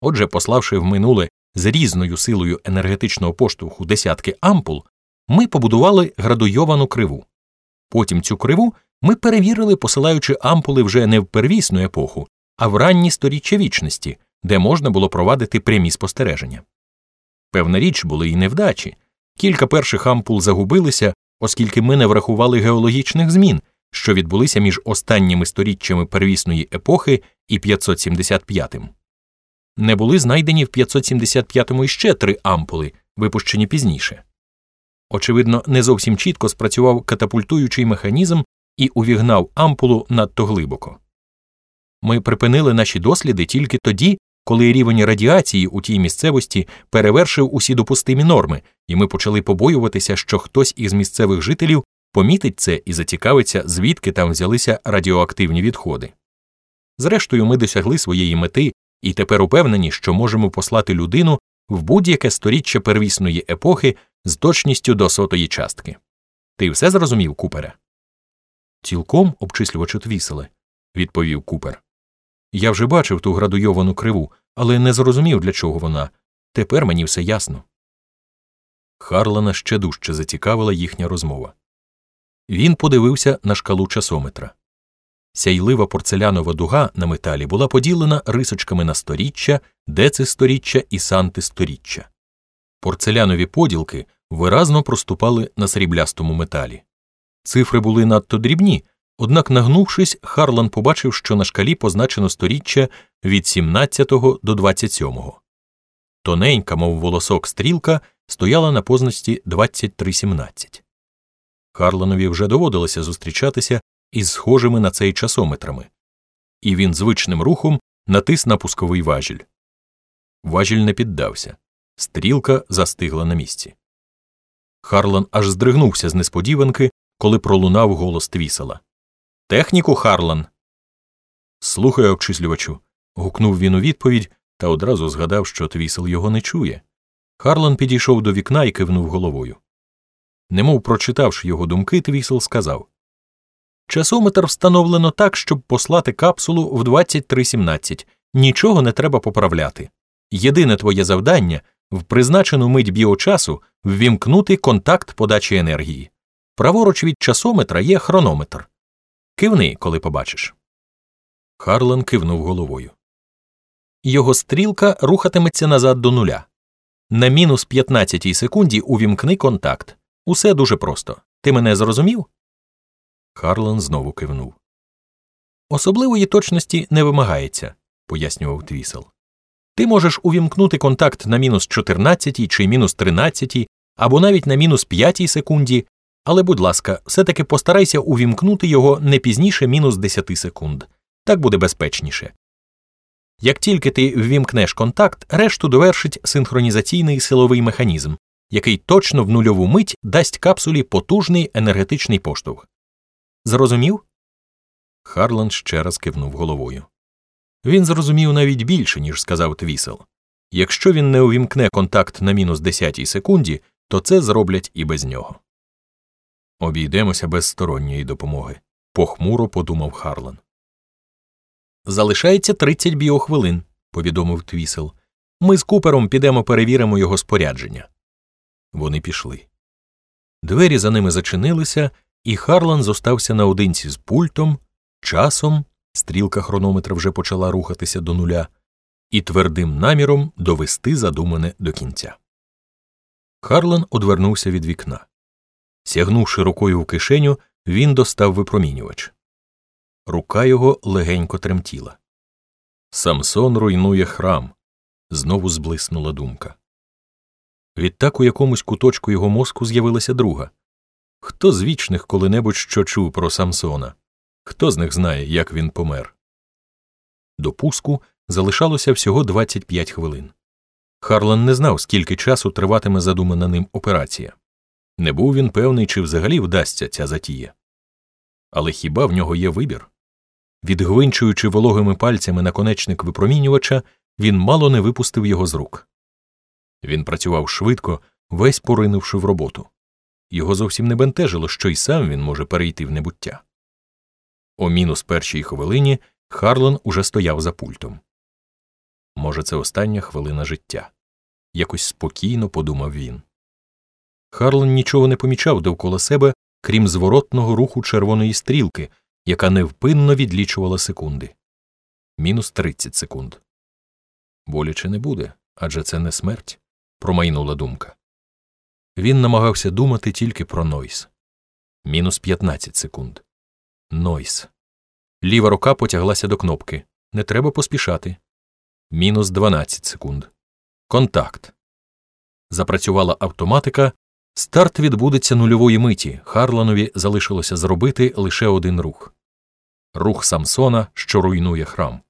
Отже, пославши в минуле з різною силою енергетичного поштовху десятки ампул, ми побудували градуйовану криву. Потім цю криву ми перевірили, посилаючи ампули вже не в первісну епоху, а в ранні сторіччя вічності, де можна було провадити прямі спостереження. Певна річ були й невдачі. Кілька перших ампул загубилися, оскільки ми не врахували геологічних змін, що відбулися між останніми сторіччями первісної епохи і 575-м. Не були знайдені в 575-му іще три ампули, випущені пізніше. Очевидно, не зовсім чітко спрацював катапультуючий механізм і увігнав ампулу надто глибоко. Ми припинили наші досліди тільки тоді, коли рівень радіації у тій місцевості перевершив усі допустимі норми, і ми почали побоюватися, що хтось із місцевих жителів помітить це і зацікавиться, звідки там взялися радіоактивні відходи. Зрештою, ми досягли своєї мети і тепер упевнені, що можемо послати людину в будь-яке сторіччя первісної епохи з точністю до сотої частки. Ти все зрозумів, Купере? Цілком обчислювачу твіселе, відповів Купер. Я вже бачив ту градуйовану криву, але не зрозумів, для чого вона. Тепер мені все ясно. Харлана ще дужче зацікавила їхня розмова. Він подивився на шкалу часометра. Сяйлива порцелянова дуга на металі була поділена рисочками на сторіччя, децисторіччя і сантисторіччя. Порцелянові поділки виразно проступали на сріблястому металі. Цифри були надто дрібні, однак, нагнувшись, Харлан побачив, що на шкалі позначено сторіччя від 17 до 27. Тоненька, мов волосок стрілка, стояла на позначці 2317. Харланові вже доводилося зустрічатися із схожими на цей часометрами, і він звичним рухом натис на пусковий важіль. Важіль не піддався, стрілка застигла на місці. Харлан аж здригнувся з несподіванки, коли пролунав голос твісела. Техніку, Харлан. Слухаю, обчислювачу. гукнув він у відповідь та одразу згадав, що твісел його не чує. Харлан підійшов до вікна і кивнув головою. Немов прочитавши його думки, твісел сказав Часометр встановлено так, щоб послати капсулу в 23.17. Нічого не треба поправляти. Єдине твоє завдання в призначену мить біочасу ввімкнути контакт подачі енергії. Праворуч від часометра є хронометр. Кивни, коли побачиш. Харлан кивнув головою. Його стрілка рухатиметься назад до нуля. На мінус 15 секунді увімкни контакт. Усе дуже просто. Ти мене зрозумів? Харлан знову кивнув. Особливої точності не вимагається, пояснював твісел. Ти можеш увімкнути контакт на мінус 14 чи мінус 13, або навіть на мінус 5 секунді, але, будь ласка, все таки постарайся увімкнути його не пізніше мінус 10 секунд. Так буде безпечніше. Як тільки ти ввімкнеш контакт, решту довершить синхронізаційний силовий механізм, який точно в нульову мить дасть капсулі потужний енергетичний поштовх. Зрозумів? Харланд ще раз кивнув головою. Він зрозумів навіть більше, ніж сказав твісел. Якщо він не увімкне контакт на мінус десятій секунді, то це зроблять і без нього. Обійдемося без сторонньої допомоги, похмуро подумав Харлан. Залишається 30 біохвилин, повідомив твісел. Ми з купером підемо перевіримо його спорядження. Вони пішли. Двері за ними зачинилися, і Харлан зостався наодинці з пультом, часом стрілка хронометра вже почала рухатися до нуля, і твердим наміром довести задумане до кінця. Харлан одвернувся від вікна. Сягнувши рукою в кишеню, він достав випромінювач. Рука його легенько тремтіла. Самсон руйнує храм. Знову зблиснула думка. Відтак у якомусь куточку його мозку з'явилася друга. Хто з вічних коли-небудь що чув про Самсона? Хто з них знає, як він помер? До пуску залишалося всього 25 хвилин. Харлан не знав, скільки часу триватиме задумана ним операція. Не був він певний, чи взагалі вдасться ця затія. Але хіба в нього є вибір? Відгвинчуючи вологими пальцями наконечник випромінювача, він мало не випустив його з рук. Він працював швидко, весь поринувши в роботу. Його зовсім не бентежило, що й сам він може перейти в небуття. О мінус першій хвилині Харлан уже стояв за пультом. Може, це остання хвилина життя. Якось спокійно подумав він. Харлан нічого не помічав довкола себе, крім зворотного руху червоної стрілки, яка невпинно відлічувала секунди. Мінус 30 секунд. Боляче не буде адже це не смерть, промайнула думка. Він намагався думати тільки про Нойс. Мінус 15 секунд. Нойс. Ліва рука потяглася до кнопки. Не треба поспішати. Мінус 12 секунд. Контакт. Запрацювала автоматика. Старт відбудеться нульової миті. Харланові залишилося зробити лише один рух рух Самсона, що руйнує храм.